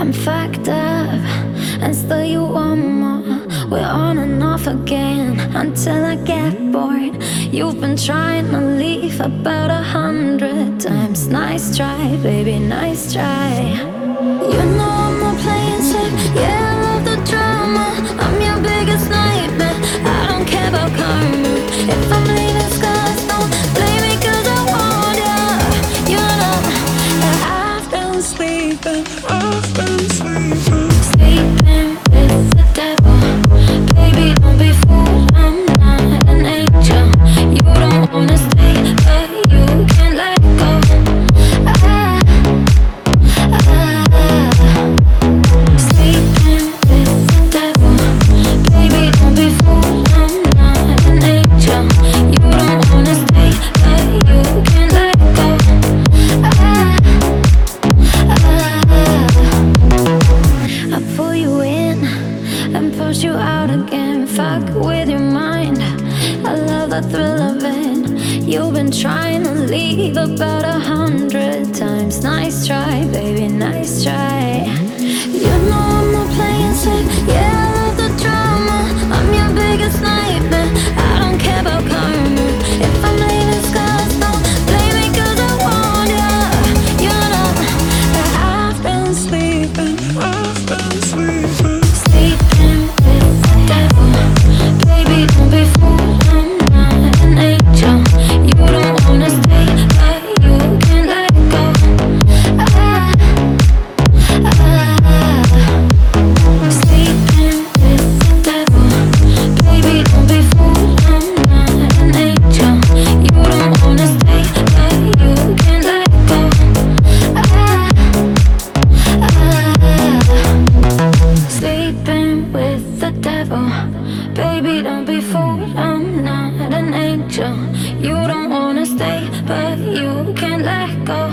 I'm fucked up, and still you want more. We're on and off again until I get bored. You've been trying to leave about a hundred times. Nice try, baby, nice try. You know I'm not playing safe. Yeah, I love the drama. I'm your biggest nightmare. I don't care about karma. If I'm leaving scars, don't blame me 'cause I want ya. You know I've been sleeping. I've in and push you out again. Fuck with your mind. I love the thrill of it. You've been trying to leave about a hundred times. Nice try, baby, nice try. devil. Baby, don't be fooled, I'm not an angel. You don't wanna stay, but you can't let go.